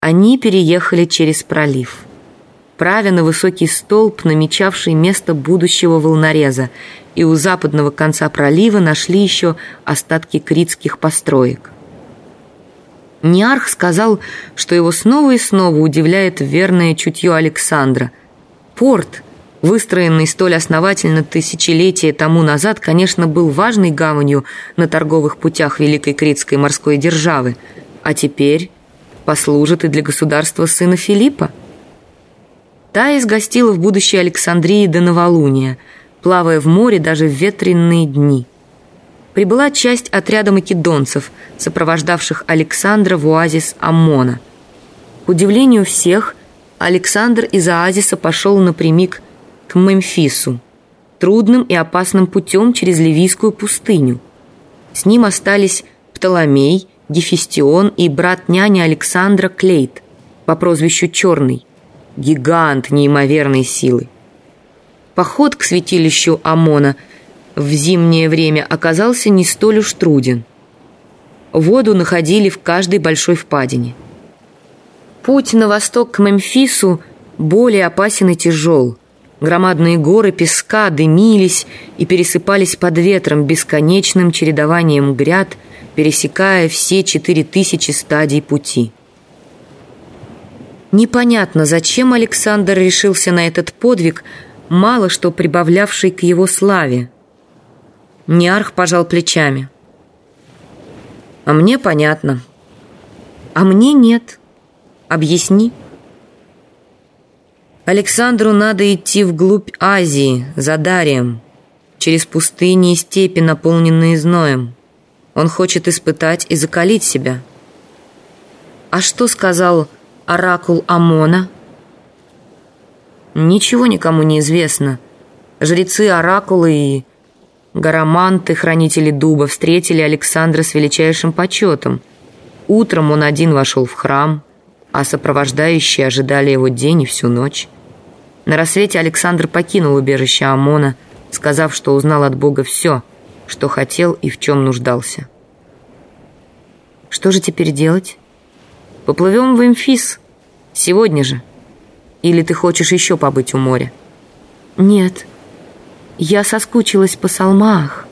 Они переехали через пролив. Правя на высокий столб, намечавший место будущего волнореза, и у западного конца пролива нашли еще остатки критских построек. Ниарх сказал, что его снова и снова удивляет верное чутье Александра. Порт, выстроенный столь основательно тысячелетия тому назад, конечно, был важной гаванью на торговых путях Великой Критской морской державы, а теперь послужит и для государства сына Филиппа. Таис гостила в будущей Александрии до новолуния, плавая в море даже в ветренные дни. Прибыла часть отряда македонцев, сопровождавших Александра в оазис Аммона. К удивлению всех, Александр из оазиса пошел напрямик к Мемфису, трудным и опасным путем через Ливийскую пустыню. С ним остались Птоломей, Гефестион и брат няни Александра Клейт по прозвищу Черный, гигант неимоверной силы. Поход к святилищу Амона в зимнее время оказался не столь уж труден. Воду находили в каждой большой впадине. Путь на восток к Мемфису более опасен и тяжел. Громадные горы песка дымились и пересыпались под ветром бесконечным чередованием гряд – пересекая все четыре тысячи стадий пути. Непонятно, зачем Александр решился на этот подвиг, мало что прибавлявший к его славе. Неарх пожал плечами. «А мне понятно. А мне нет. Объясни». Александру надо идти вглубь Азии, за Дарием, через пустыни и степи, наполненные зноем. Он хочет испытать и закалить себя. А что сказал оракул Амона? Ничего никому не известно. Жрецы оракулы и гараманты, хранители дуба, встретили Александра с величайшим почетом. Утром он один вошел в храм, а сопровождающие ожидали его день и всю ночь. На рассвете Александр покинул убежище Амона, сказав, что узнал от Бога все – что хотел и в чем нуждался. Что же теперь делать? Поплывем в Эмфис. Сегодня же. Или ты хочешь еще побыть у моря? Нет. Я соскучилась по Салмах.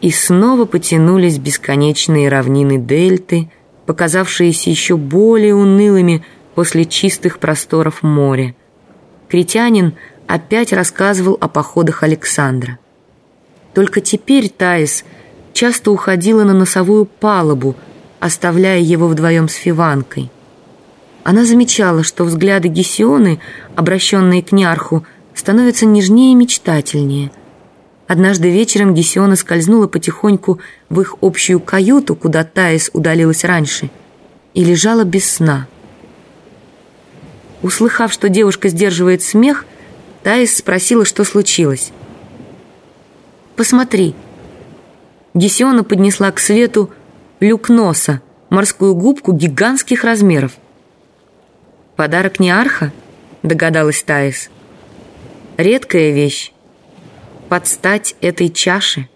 И снова потянулись бесконечные равнины дельты, показавшиеся еще более унылыми после чистых просторов моря. Критянин опять рассказывал о походах Александра. Только теперь Таис часто уходила на носовую палубу, оставляя его вдвоем с Фиванкой. Она замечала, что взгляды Гесионы, обращенные к Нярху, становятся нежнее и мечтательнее. Однажды вечером Гесиона скользнула потихоньку в их общую каюту, куда Таис удалилась раньше, и лежала без сна. Услыхав, что девушка сдерживает смех, Таис спросила, что случилось. Посмотри». Гесиона поднесла к свету люк носа, морскую губку гигантских размеров. «Подарок не арха?» — догадалась Таис. «Редкая вещь. Подстать этой чаше».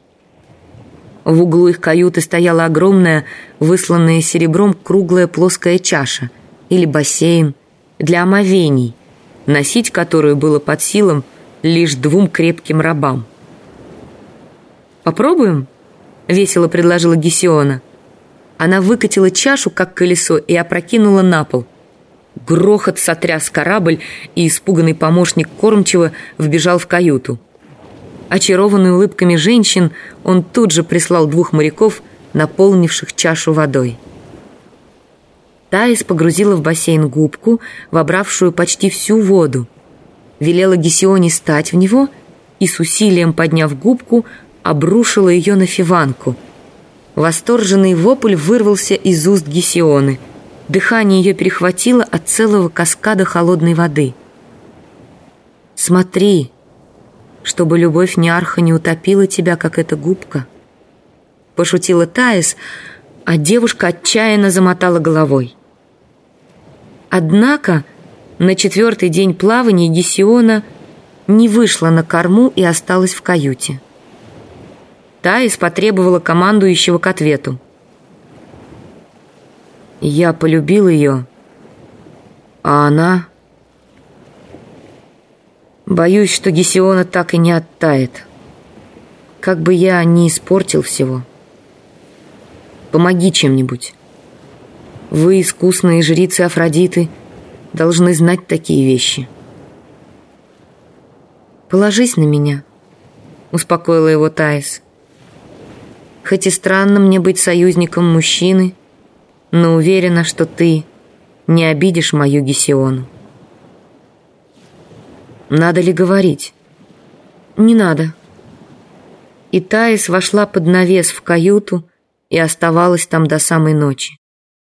В углу их каюты стояла огромная, высланная серебром круглая плоская чаша или бассейн для омовений, носить которую было под силам лишь двум крепким рабам. «Попробуем?» — весело предложила Гесиона. Она выкатила чашу, как колесо, и опрокинула на пол. Грохот сотряс корабль, и испуганный помощник кормчего вбежал в каюту. Очарованный улыбками женщин, он тут же прислал двух моряков, наполнивших чашу водой. Таис погрузила в бассейн губку, вобравшую почти всю воду. Велела Гесионе стать в него и, с усилием подняв губку, обрушила ее на Фиванку. Восторженный вопль вырвался из уст Гесионы. Дыхание ее перехватило от целого каскада холодной воды. «Смотри, чтобы любовь Неарха не утопила тебя, как эта губка», пошутила Таис, а девушка отчаянно замотала головой. Однако на четвертый день плавания Гесиона не вышла на корму и осталась в каюте. Таис потребовала командующего к ответу. Я полюбил ее, а она... Боюсь, что Гесиона так и не оттает. Как бы я не испортил всего. Помоги чем-нибудь. Вы, искусные жрицы Афродиты, должны знать такие вещи. Положись на меня, успокоила его Таис. Хоть и странно мне быть союзником мужчины, но уверена, что ты не обидишь мою Гесиону. Надо ли говорить? Не надо. И Таис вошла под навес в каюту и оставалась там до самой ночи.